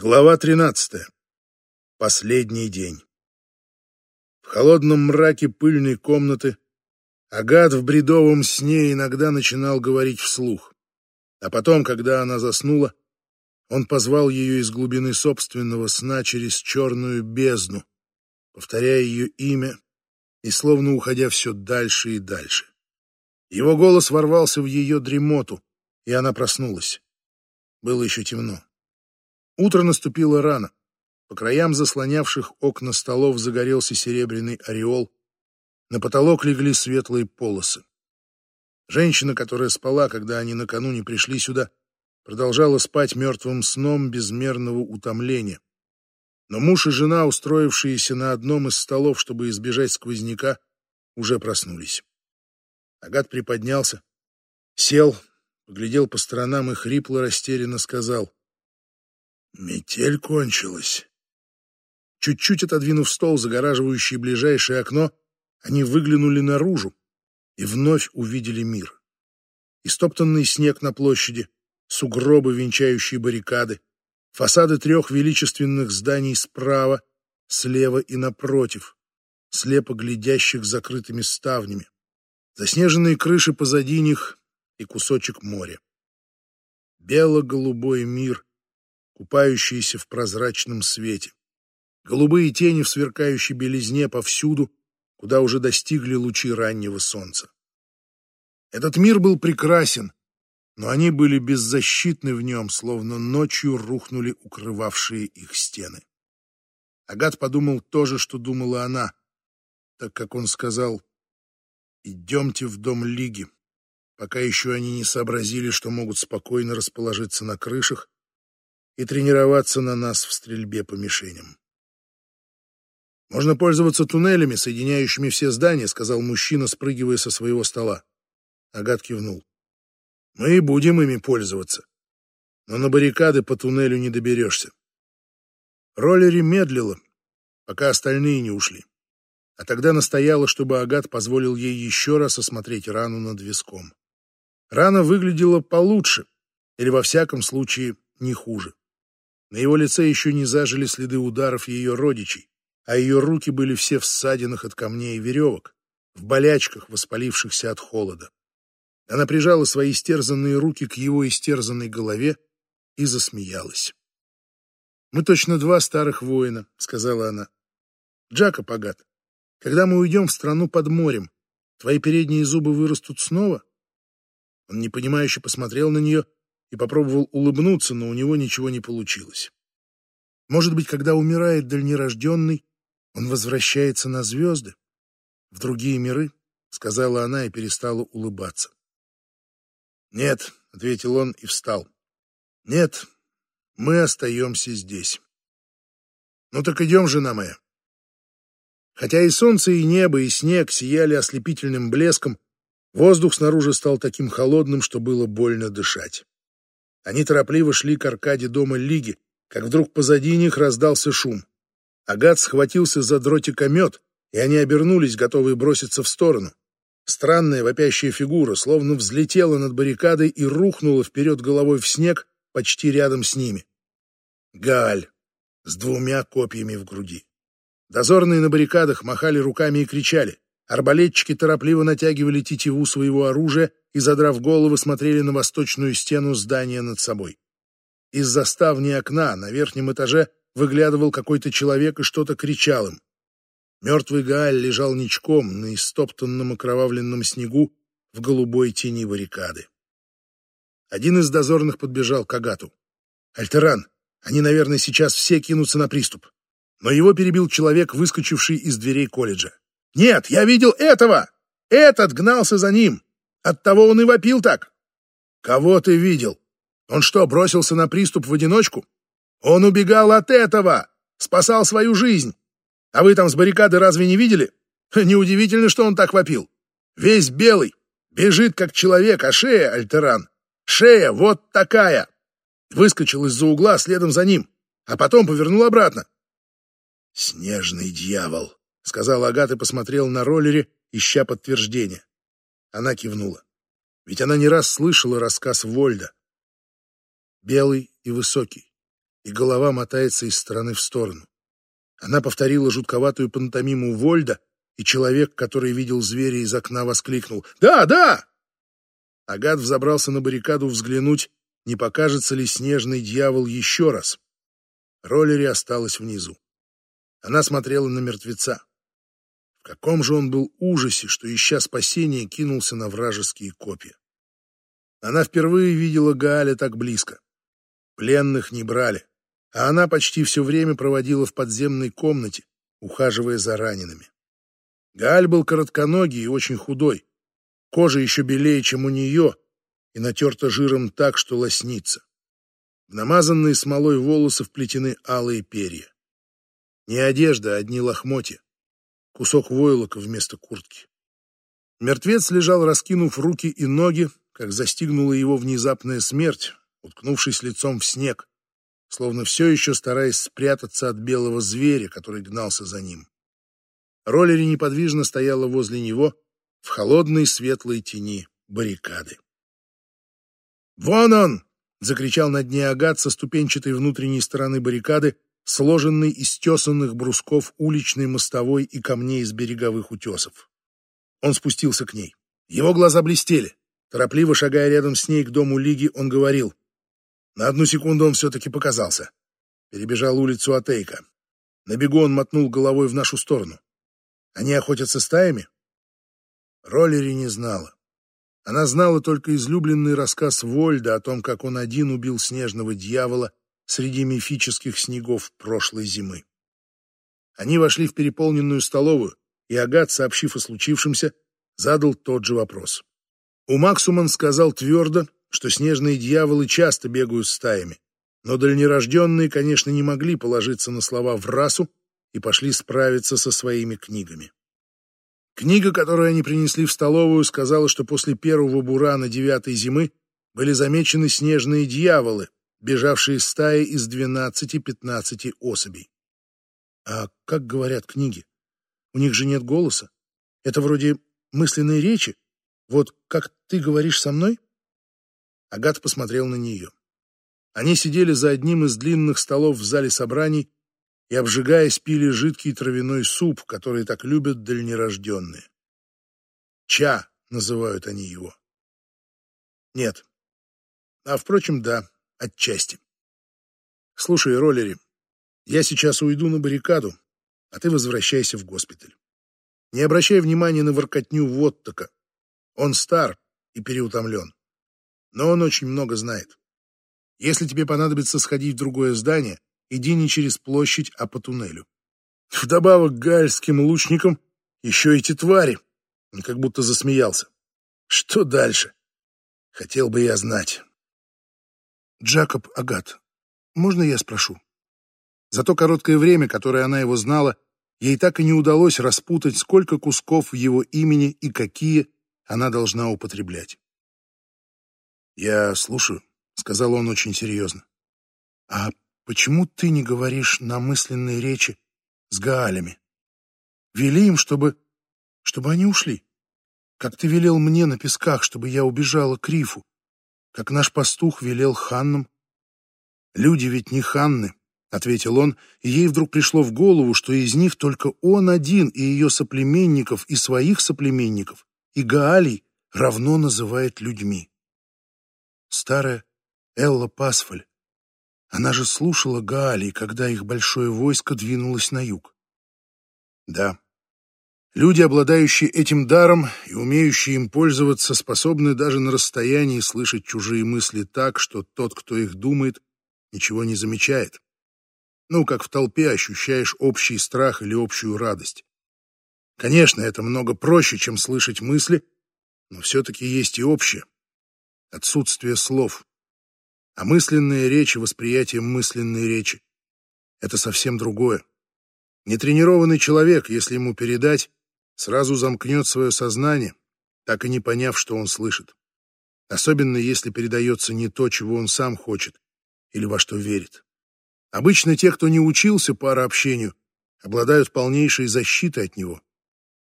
Глава 13. Последний день. В холодном мраке пыльной комнаты Агат в бредовом сне иногда начинал говорить вслух. А потом, когда она заснула, он позвал ее из глубины собственного сна через черную бездну, повторяя ее имя и словно уходя все дальше и дальше. Его голос ворвался в ее дремоту, и она проснулась. Было еще темно. Утро наступило рано. По краям заслонявших окна столов загорелся серебряный ореол. На потолок легли светлые полосы. Женщина, которая спала, когда они накануне пришли сюда, продолжала спать мертвым сном безмерного утомления. Но муж и жена, устроившиеся на одном из столов, чтобы избежать сквозняка, уже проснулись. Агат приподнялся, сел, поглядел по сторонам и хрипло растерянно сказал. Метель кончилась. Чуть-чуть отодвинув стол, загораживающий ближайшее окно, они выглянули наружу и вновь увидели мир. Истоптанный снег на площади, сугробы, венчающие баррикады, фасады трех величественных зданий справа, слева и напротив, слепо глядящих закрытыми ставнями, заснеженные крыши позади них и кусочек моря. Бело-голубой мир, купающиеся в прозрачном свете. Голубые тени в сверкающей белизне повсюду, куда уже достигли лучи раннего солнца. Этот мир был прекрасен, но они были беззащитны в нем, словно ночью рухнули укрывавшие их стены. Агат подумал то же, что думала она, так как он сказал «Идемте в дом Лиги», пока еще они не сообразили, что могут спокойно расположиться на крышах и тренироваться на нас в стрельбе по мишеням. «Можно пользоваться туннелями, соединяющими все здания», — сказал мужчина, спрыгивая со своего стола. Агат кивнул. «Мы и будем ими пользоваться. Но на баррикады по туннелю не доберешься». Роллери медлила, пока остальные не ушли. А тогда настояла, чтобы Агат позволил ей еще раз осмотреть рану над виском. Рана выглядела получше, или во всяком случае не хуже. На его лице еще не зажили следы ударов ее родичей, а ее руки были все в ссадинах от камней и веревок, в болячках, воспалившихся от холода. Она прижала свои истерзанные руки к его истерзанной голове и засмеялась. «Мы точно два старых воина», — сказала она. «Джака Пагат, когда мы уйдем в страну под морем, твои передние зубы вырастут снова?» Он непонимающе посмотрел на нее и попробовал улыбнуться, но у него ничего не получилось. Может быть, когда умирает дальнерожденный, он возвращается на звезды, в другие миры, — сказала она и перестала улыбаться. «Нет», — ответил он и встал. «Нет, мы остаемся здесь». «Ну так идем, жена моя». Хотя и солнце, и небо, и снег сияли ослепительным блеском, воздух снаружи стал таким холодным, что было больно дышать. Они торопливо шли к аркаде дома Лиги, как вдруг позади них раздался шум. Агат схватился за дротикомет, и они обернулись, готовые броситься в сторону. Странная вопящая фигура словно взлетела над баррикадой и рухнула вперед головой в снег почти рядом с ними. Галь с двумя копьями в груди. Дозорные на баррикадах махали руками и кричали. Арбалетчики торопливо натягивали тетиву своего оружия и, задрав головы, смотрели на восточную стену здания над собой. Из заставни окна на верхнем этаже выглядывал какой-то человек и что-то кричал им. Мертвый Гааль лежал ничком на истоптанном окровавленном снегу в голубой тени баррикады. Один из дозорных подбежал к Агату. «Альтеран, они, наверное, сейчас все кинутся на приступ». Но его перебил человек, выскочивший из дверей колледжа. Нет, я видел этого! Этот гнался за ним. Оттого он и вопил так. Кого ты видел? Он что, бросился на приступ в одиночку? Он убегал от этого, спасал свою жизнь. А вы там с баррикады разве не видели? Неудивительно, что он так вопил. Весь белый, бежит как человек, а шея, Альтеран, шея вот такая. Выскочил из-за угла следом за ним, а потом повернул обратно. Снежный дьявол, сказал Агат и посмотрел на роллере, ища подтверждения. Она кивнула. Ведь она не раз слышала рассказ Вольда. Белый и высокий, и голова мотается из стороны в сторону. Она повторила жутковатую пантомиму Вольда, и человек, который видел зверя из окна, воскликнул «Да, да!». Агат взобрался на баррикаду взглянуть, не покажется ли снежный дьявол еще раз. Роллери осталась внизу. Она смотрела на мертвеца. В каком же он был ужасе, что, ища спасения, кинулся на вражеские копья. Она впервые видела Гааля так близко. Пленных не брали, а она почти все время проводила в подземной комнате, ухаживая за ранеными. Гааль был коротконогий и очень худой. Кожа еще белее, чем у нее, и натерта жиром так, что лоснится. В намазанные смолой волосы вплетены алые перья. Не одежда, одни лохмотья. Кусок войлока вместо куртки. Мертвец лежал, раскинув руки и ноги, как застигнула его внезапная смерть, уткнувшись лицом в снег, словно все еще стараясь спрятаться от белого зверя, который гнался за ним. Роллери неподвижно стояла возле него в холодной светлой тени баррикады. «Вон он!» — закричал над ней Агат со ступенчатой внутренней стороны баррикады, сложенной из тесанных брусков уличной мостовой и камней из береговых утесов. Он спустился к ней. Его глаза блестели. Торопливо шагая рядом с ней к дому Лиги, он говорил. На одну секунду он все-таки показался. Перебежал улицу Атейка. На бегу он мотнул головой в нашу сторону. Они охотятся стаями? Роллери не знала. Она знала только излюбленный рассказ Вольда о том, как он один убил снежного дьявола среди мифических снегов прошлой зимы. Они вошли в переполненную столовую, и Агат, сообщив о случившемся, задал тот же вопрос. У Максуман сказал твердо, что снежные дьяволы часто бегают стаями, но дальнерожденные, конечно, не могли положиться на слова в расу и пошли справиться со своими книгами. Книга, которую они принесли в столовую, сказала, что после первого бурана девятой зимы были замечены снежные дьяволы, бежавшие стаи из 12-15 особей. А как говорят книги? У них же нет голоса. Это вроде мысленной речи. Вот как ты говоришь со мной? Агат посмотрел на нее. Они сидели за одним из длинных столов в зале собраний и, обжигаясь, пили жидкий травяной суп, который так любят дальнерожденные. Ча называют они его. Нет. А, впрочем, да, Отчасти. Слушай, роллери, я сейчас уйду на баррикаду, а ты возвращайся в госпиталь. Не обращай внимания на воркотню Воттака. Он стар и переутомлен. Но он очень много знает. Если тебе понадобится сходить в другое здание, иди не через площадь, а по туннелю. Вдобавок гальским лучникам еще эти твари. Он как будто засмеялся. Что дальше? Хотел бы я знать. Джакоб Агат, можно я спрошу? За то короткое время, которое она его знала, ей так и не удалось распутать, сколько кусков его имени и какие она должна употреблять. «Я слушаю», — сказал он очень серьезно. «А почему ты не говоришь на мысленной речи с Гаалями? Вели им, чтобы... чтобы они ушли. Как ты велел мне на песках, чтобы я убежала к рифу как наш пастух велел ханнам. Люди ведь не ханны, — ответил он, и ей вдруг пришло в голову, что из них только он один и ее соплеменников, и своих соплеменников, и Гаалий равно называет людьми. Старая Элла Пасфаль, она же слушала Гаалий, когда их большое войско двинулось на юг. Да, Люди, обладающие этим даром и умеющие им пользоваться, способны даже на расстоянии слышать чужие мысли так, что тот, кто их думает, ничего не замечает. Ну, как в толпе ощущаешь общий страх или общую радость. Конечно, это много проще, чем слышать мысли, но все-таки есть и общее. Отсутствие слов. А мысленная речь и восприятие мысленной речи — это совсем другое. Нетренированный человек, если ему передать, сразу замкнет свое сознание, так и не поняв, что он слышит. Особенно если передается не то, чего он сам хочет или во что верит. Обычно те, кто не учился парообщению, обладают полнейшей защитой от него.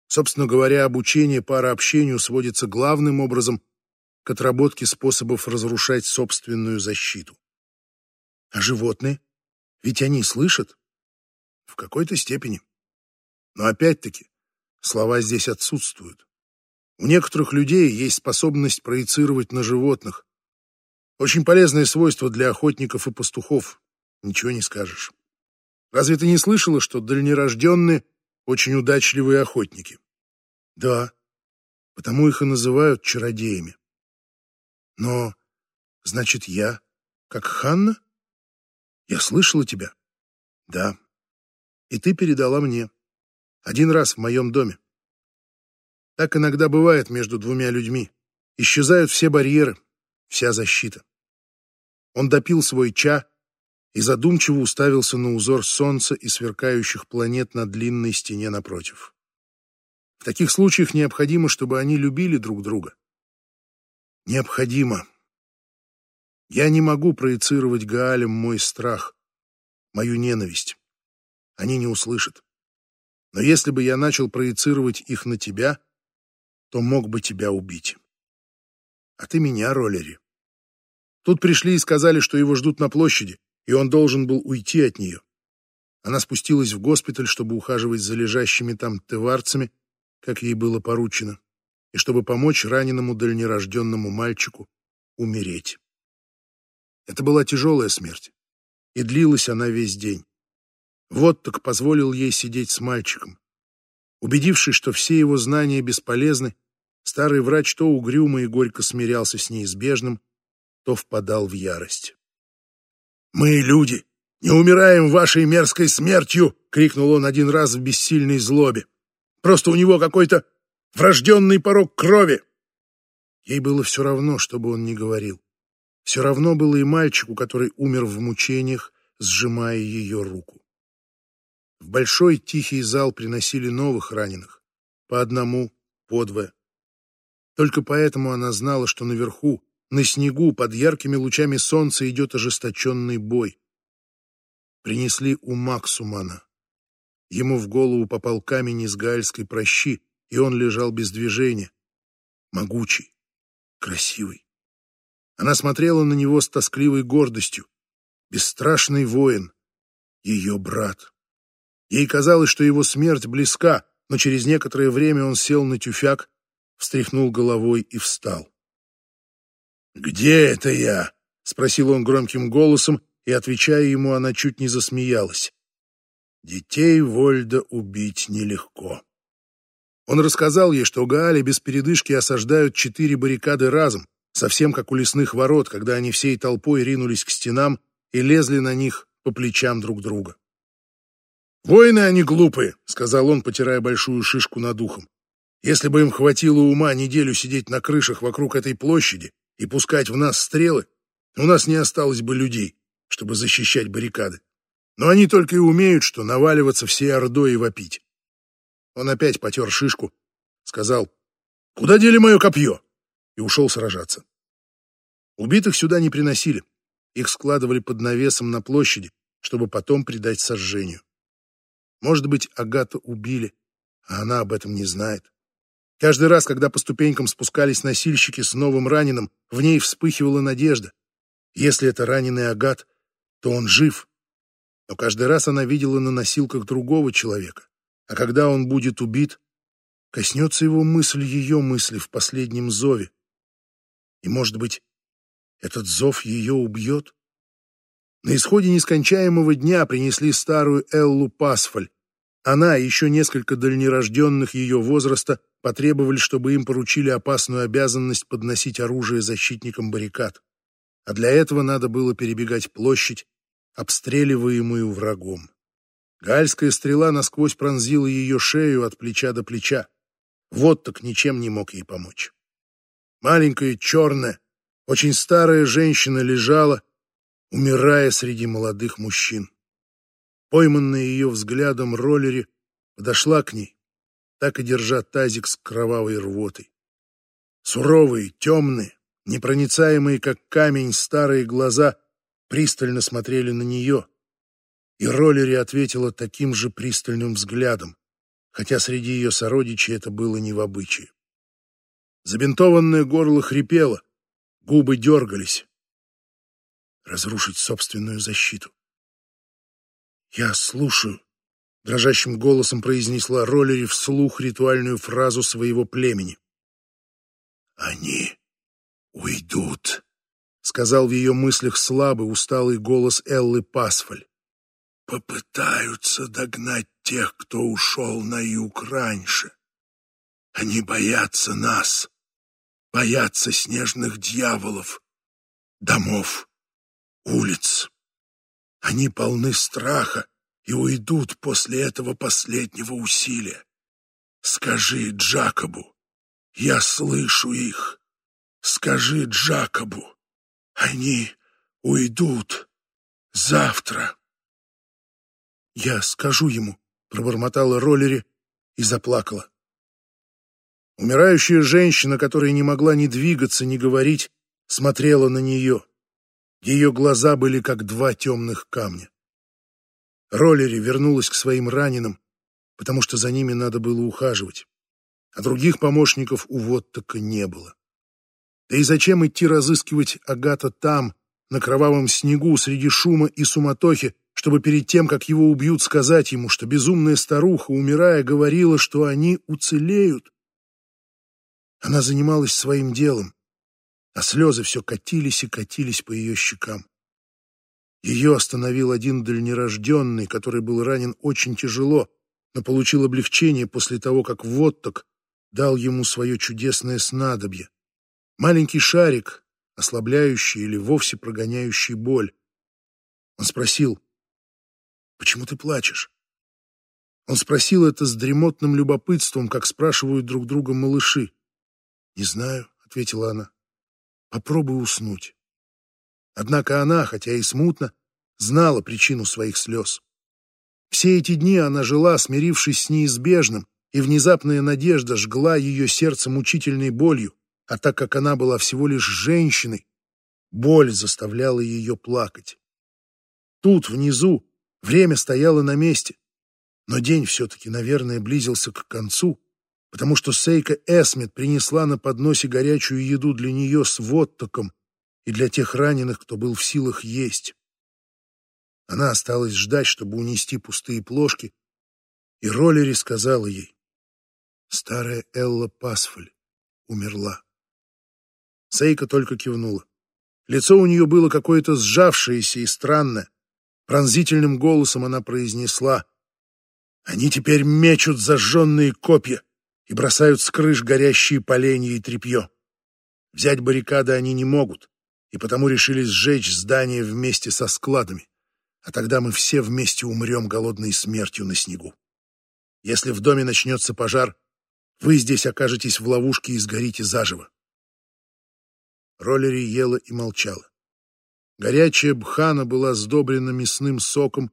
Собственно говоря, обучение парообщению сводится главным образом к отработке способов разрушать собственную защиту. А животные? Ведь они слышат? В какой-то степени. Но опять-таки, слова здесь отсутствуют. У некоторых людей есть способность проецировать на животных. Очень полезное свойство для охотников и пастухов. Ничего не скажешь. Разве ты не слышала, что дальнерожденные очень удачливые охотники? Да, потому их и называют чародеями. Но, значит, я, как Ханна? Я слышала тебя? Да. И ты передала мне. Один раз в моем доме. Так иногда бывает между двумя людьми. Исчезают все барьеры, вся защита. Он допил свой ча и задумчиво уставился на узор солнца и сверкающих планет на длинной стене напротив. В таких случаях необходимо, чтобы они любили друг друга. Необходимо. Я не могу проецировать Гаалем мой страх, мою ненависть. Они не услышат. Но если бы я начал проецировать их на тебя, то мог бы тебя убить. А ты меня, Роллери. Тут пришли и сказали, что его ждут на площади, и он должен был уйти от нее. Она спустилась в госпиталь, чтобы ухаживать за лежащими там теварцами, как ей было поручено, и чтобы помочь раненому дальнерожденному мальчику умереть. Это была тяжелая смерть, и длилась она весь день. Вот так позволил ей сидеть с мальчиком, Убедившись, что все его знания бесполезны, старый врач то угрюмо и горько смирялся с неизбежным, то впадал в ярость. «Мы, люди, не умираем вашей мерзкой смертью!» — крикнул он один раз в бессильной злобе. «Просто у него какой-то врожденный порог крови!» Ей было все равно, что бы он ни говорил. Все равно было и мальчику, который умер в мучениях, сжимая ее руку. В большой тихий зал приносили новых раненых. По одному, по двое. Только поэтому она знала, что наверху, на снегу, под яркими лучами солнца идет ожесточенный бой. Принесли у Максумана. Ему в голову попал камень из гаальской прощи, и он лежал без движения. Могучий, красивый. Она смотрела на него с тоскливой гордостью. Бесстрашный воин, ее брат. Ей казалось, что его смерть близка, но через некоторое время он сел на тюфяк, встряхнул головой и встал. «Где это я?» — спросил он громким голосом, и, отвечая ему, она чуть не засмеялась. «Детей Вольда убить нелегко». Он рассказал ей, что Гаали без передышки осаждают четыре баррикады разом, совсем как у лесных ворот, когда они всей толпой ринулись к стенам и лезли на них по плечам друг друга. «Воины они глупые», — сказал он, потирая большую шишку над ухом. «Если бы им хватило ума неделю сидеть на крышах вокруг этой площади и пускать в нас стрелы, у нас не осталось бы людей, чтобы защищать баррикады. Но они только и умеют, что наваливаться всей ордой и вопить». Он опять потер шишку, сказал «Куда дели мое копье?» и ушел сражаться. Убитых сюда не приносили. Их складывали под навесом на площади, чтобы потом предать сожжению. Может быть, Агату убили, а она об этом не знает. Каждый раз, когда по ступенькам спускались носильщики с новым раненым, в ней вспыхивала надежда. Если это раненый Агат, то он жив. Но каждый раз она видела на носилках другого человека. А когда он будет убит, коснется его мысль ее мысли в последнем зове. И, может быть, этот зов ее убьет? На исходе нескончаемого дня принесли старую Эллу Пасфаль. Она и еще несколько дальнерожденных ее возраста потребовали, чтобы им поручили опасную обязанность подносить оружие защитникам баррикад. А для этого надо было перебегать площадь, обстреливаемую врагом. Гальская стрела насквозь пронзила ее шею от плеча до плеча. Вот так ничем не мог ей помочь. Маленькая, черная, очень старая женщина лежала, умирая среди молодых мужчин. Пойманная ее взглядом роллери подошла к ней, так и держа тазик с кровавой рвотой. Суровые, темные, непроницаемые, как камень, старые глаза пристально смотрели на нее, и роллери ответила таким же пристальным взглядом, хотя среди ее сородичей это было не в обычае. Забинтованное горло хрипело, губы дергались, разрушить собственную защиту. «Я слушаю», — дрожащим голосом произнесла Роллери вслух ритуальную фразу своего племени. «Они уйдут», — сказал в ее мыслях слабый, усталый голос Эллы Пасфаль. «Попытаются догнать тех, кто ушел на юг раньше. Они боятся нас, боятся снежных дьяволов, домов, улиц. Они полны страха и уйдут после этого последнего усилия. Скажи Джакобу, я слышу их. Скажи Джакобу, они уйдут завтра. Я скажу ему, пробормотала Роллери и заплакала. Умирающая женщина, которая не могла ни двигаться, ни говорить, смотрела на нее. Ее глаза были как два темных камня. Роллери вернулась к своим раненым, потому что за ними надо было ухаживать, а других помощников у Воттака не было. Да и зачем идти разыскивать Агата там, на кровавом снегу, среди шума и суматохи, чтобы перед тем, как его убьют, сказать ему, что безумная старуха, умирая, говорила, что они уцелеют. Она занималась своим делом, а слезы все катились и катились по ее щекам. Ее остановил один дальнерожденный, который был ранен очень тяжело, но получил облегчение после того, как Вотток дал ему свое чудесное снадобье. Маленький шарик, ослабляющий или вовсе прогоняющий боль. Он спросил, «Почему ты плачешь?» Он спросил это с дремотным любопытством, как спрашивают друг друга малыши. «Не знаю», — ответила она. «Попробуй уснуть». Однако она, хотя и смутно, знала причину своих слез. Все эти дни она жила, смирившись с неизбежным, и внезапная надежда жгла ее сердце мучительной болью, а так как она была всего лишь женщиной, боль заставляла ее плакать. Тут, внизу, время стояло на месте, но день все-таки, наверное, близился к концу, потому что Сейка Эсмит принесла на подносе горячую еду для нее с воттоком и для тех раненых, кто был в силах есть. Она осталась ждать, чтобы унести пустые плошки, и Роллери сказала ей, «Старая Элла Пасфаль умерла». Сейка только кивнула. Лицо у нее было какое-то сжавшееся и странное. Пронзительным голосом она произнесла, «Они теперь мечут зажженные копья и бросают с крыш горящие поленья и тряпье. Взять баррикады они не могут, и потому решили сжечь здание вместе со складами, а тогда мы все вместе умрем голодной смертью на снегу. Если в доме начнется пожар, вы здесь окажетесь в ловушке и сгорите заживо. Роллери ела и молчала. Горячая бхана была сдобрена мясным соком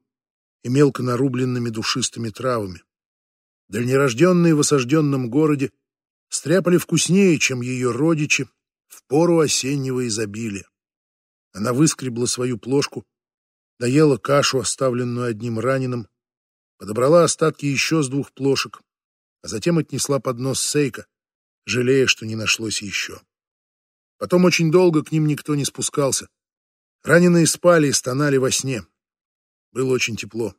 и мелко нарубленными душистыми травами. Дальнерожденные в осажденном городе стряпали вкуснее, чем ее родичи, в пору осеннего изобилия. Она выскребла свою плошку, доела кашу, оставленную одним раненым, подобрала остатки еще с двух плошек, а затем отнесла под нос Сейка, жалея, что не нашлось еще. Потом очень долго к ним никто не спускался. Раненые спали и стонали во сне. Было очень тепло.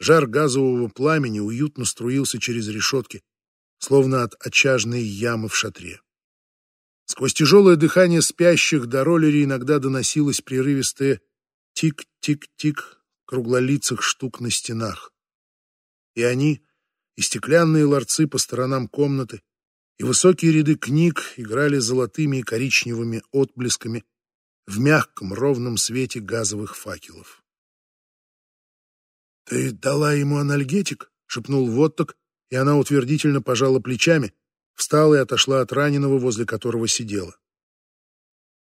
Жар газового пламени уютно струился через решетки, словно от очажной ямы в шатре. Сквозь тяжелое дыхание спящих до роллери иногда доносилось прерывистое тик-тик-тик круглолицых штук на стенах. И они, и стеклянные ларцы по сторонам комнаты, и высокие ряды книг играли золотыми и коричневыми отблесками в мягком ровном свете газовых факелов. «Ты дала ему анальгетик?» — шепнул Вотток, и она утвердительно пожала плечами, встала и отошла от раненого, возле которого сидела.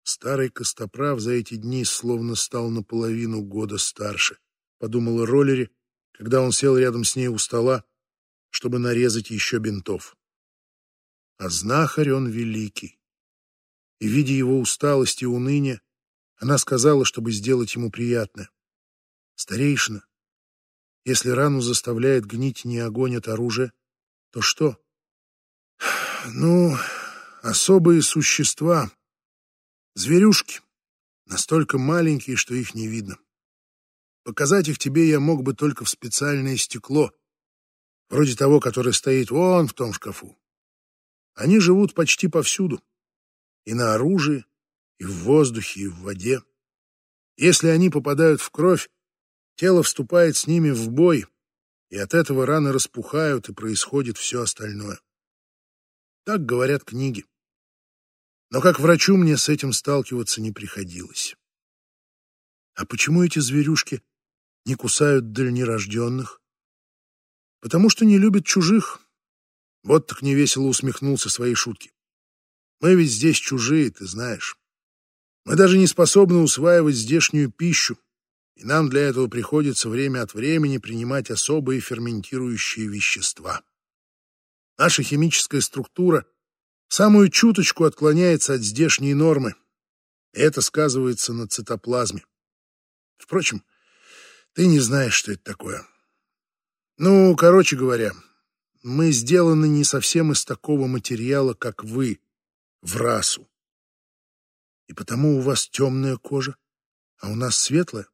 Старый Костоправ за эти дни словно стал наполовину года старше, подумала Роллери, когда он сел рядом с ней у стола, чтобы нарезать еще бинтов. А знахарь он великий. И, видя его усталость и уныние, она сказала, чтобы сделать ему приятное. «Старейшина, если рану заставляет гнить не огонь от оружия, то что? Ну, особые существа, зверюшки, настолько маленькие, что их не видно. Показать их тебе я мог бы только в специальное стекло, вроде того, которое стоит вон в том шкафу. Они живут почти повсюду, и на оружии, и в воздухе, и в воде. Если они попадают в кровь, тело вступает с ними в бой, и от этого раны распухают, и происходит все остальное. Так говорят книги. Но как врачу мне с этим сталкиваться не приходилось. А почему эти зверюшки не кусают дальнерожденных? Потому что не любят чужих. Вот так невесело усмехнулся своей шутки. Мы ведь здесь чужие, ты знаешь. Мы даже не способны усваивать здешнюю пищу, и нам для этого приходится время от времени принимать особые ферментирующие вещества. Наша химическая структура самую чуточку отклоняется от здешней нормы, и это сказывается на цитоплазме. Впрочем, ты не знаешь, что это такое. Ну, короче говоря, мы сделаны не совсем из такого материала, как вы, в расу. И потому у вас темная кожа, а у нас светлая?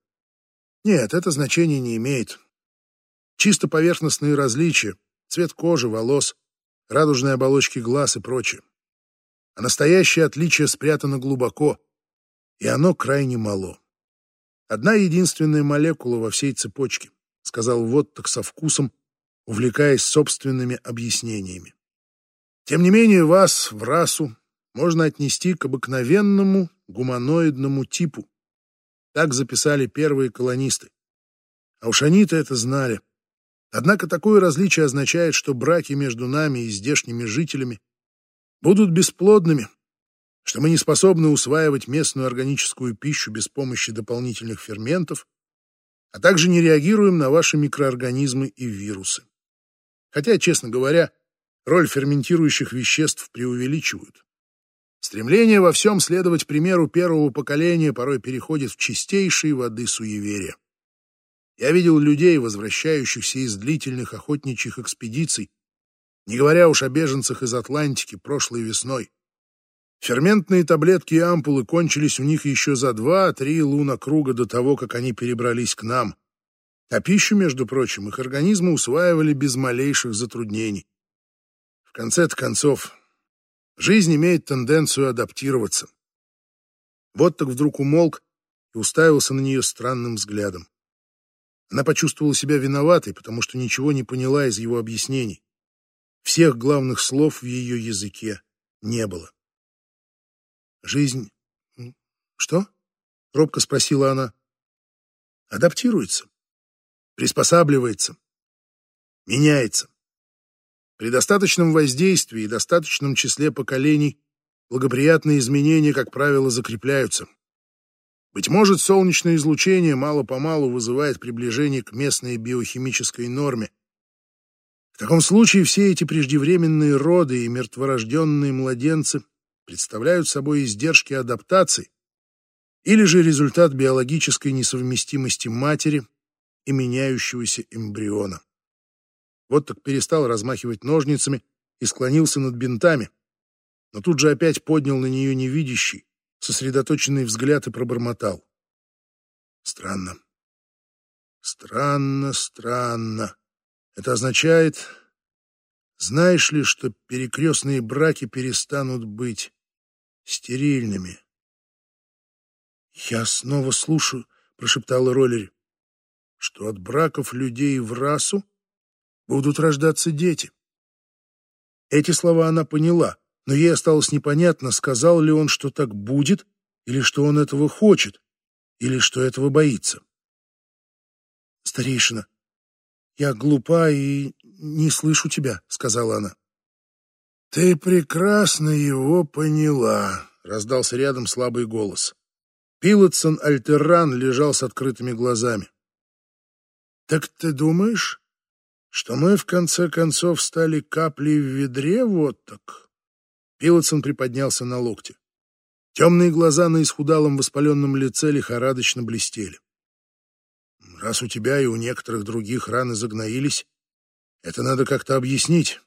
Нет, это значения не имеет. Чисто поверхностные различия, цвет кожи, волос, радужные оболочки глаз и прочее. А настоящее отличие спрятано глубоко, и оно крайне мало. Одна единственная молекула во всей цепочке, сказал вот так со вкусом, увлекаясь собственными объяснениями. Тем не менее, вас в расу можно отнести к обыкновенному гуманоидному типу. Так записали первые колонисты. А уж они-то это знали. Однако такое различие означает, что браки между нами и здешними жителями будут бесплодными, что мы не способны усваивать местную органическую пищу без помощи дополнительных ферментов, а также не реагируем на ваши микроорганизмы и вирусы. Хотя, честно говоря, роль ферментирующих веществ преувеличивают. Стремление во всем следовать примеру первого поколения порой переходит в чистейшие воды суеверия. Я видел людей, возвращающихся из длительных охотничьих экспедиций, не говоря уж о беженцах из Атлантики прошлой весной. Ферментные таблетки и ампулы кончились у них еще за два-три луна круга до того, как они перебрались к нам. А пищу, между прочим, их организмы усваивали без малейших затруднений. В конце-то концов, жизнь имеет тенденцию адаптироваться. Вот так вдруг умолк и уставился на нее странным взглядом. Она почувствовала себя виноватой, потому что ничего не поняла из его объяснений. Всех главных слов в ее языке не было. «Жизнь... что?» — робко спросила она. «Адаптируется, приспосабливается, меняется. При достаточном воздействии и достаточном числе поколений благоприятные изменения, как правило, закрепляются. Быть может, солнечное излучение мало-помалу вызывает приближение к местной биохимической норме, в таком случае все эти преждевременные роды и мертворожденные младенцы представляют собой издержки адаптации или же результат биологической несовместимости матери и меняющегося эмбриона. Вот так перестал размахивать ножницами и склонился над бинтами, но тут же опять поднял на нее невидящий, сосредоточенный взгляд и пробормотал. Странно. Странно, странно. Это означает, знаешь ли, что перекрестные браки перестанут быть стерильными? Я снова слушаю, прошептала Роллери, что от браков людей в расу будут рождаться дети. Эти слова она поняла, но ей осталось непонятно, сказал ли он, что так будет, или что он этого хочет, или что этого боится. Старейшина, «Я глупа и не слышу тебя», — сказала она. «Ты прекрасно его поняла», — раздался рядом слабый голос. Пилотсон Альтерран лежал с открытыми глазами. «Так ты думаешь, что мы в конце концов стали каплей в ведре вот так?» Пилотсон приподнялся на локте. Темные глаза на исхудалом воспаленном лице лихорадочно блестели. Раз у тебя и у некоторых других раны загноились, это надо как-то объяснить.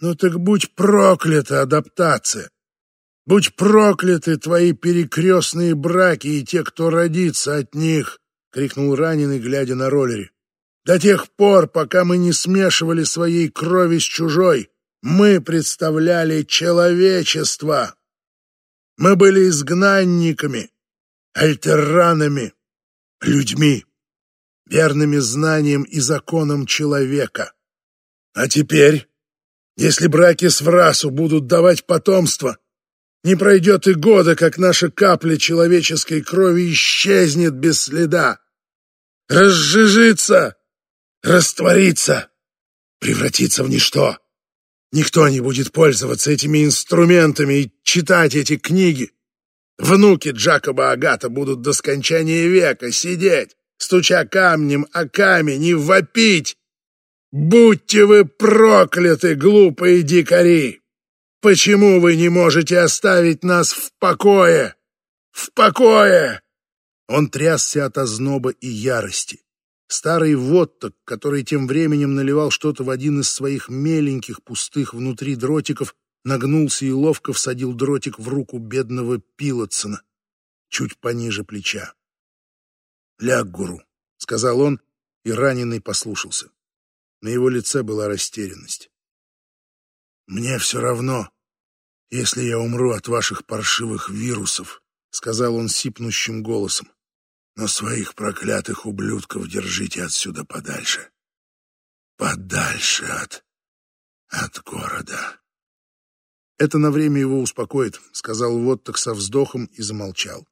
Ну так будь проклята адаптация. Будь прокляты твои перекрестные браки и те, кто родится от них. крикнул раненый, глядя на роллере. «До тех пор, пока мы не смешивали своей крови с чужой, мы представляли человечество. Мы были изгнанниками, альтерранами, людьми, верными знаниям и законам человека. А теперь, если браки с Врасу будут давать потомство, не пройдет и года, как наша капля человеческой крови исчезнет без следа, разжижится, растворится, превратится в ничто. Никто не будет пользоваться этими инструментами и читать эти книги. Внуки Джакоба Агата будут до скончания века сидеть, стуча камнем о камень и вопить. Будьте вы прокляты, глупые дикари! Почему вы не можете оставить нас в покое? В покое!» Он трясся от озноба и ярости. Старый Вотток, который тем временем наливал что-то в один из своих меленьких пустых внутри дротиков, нагнулся и ловко всадил дротик в руку бедного Пилотсона, чуть пониже плеча. «Ляг, гуру», — сказал он, и раненый послушался. На его лице была растерянность. «Мне все равно, если я умру от ваших паршивых вирусов», — сказал он сипнущим голосом. «Но своих проклятых ублюдков держите отсюда подальше. Подальше от... от города». «Это на время его успокоит», — сказал Вотток со вздохом и замолчал.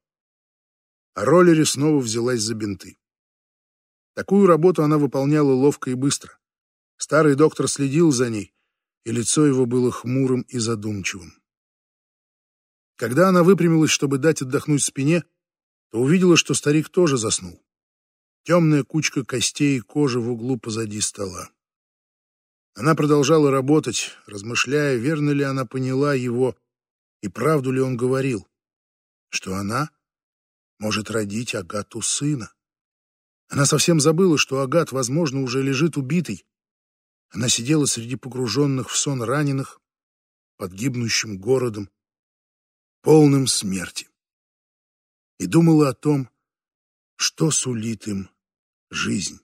А Роллери снова взялась за бинты. Такую работу она выполняла ловко и быстро. Старый доктор следил за ней, и лицо его было хмурым и задумчивым. Когда она выпрямилась, чтобы дать отдохнуть спине, то увидела, что старик тоже заснул. Темная кучка костей и кожи в углу позади стола. Она продолжала работать, размышляя, верно ли она поняла его и правду ли он говорил, что она может родить Агату сына. Она совсем забыла, что Агат, возможно, уже лежит убитый. Она сидела среди погруженных в сон раненых, под гибнущим городом, полным смерти, и думала о том, что сулит им жизнь.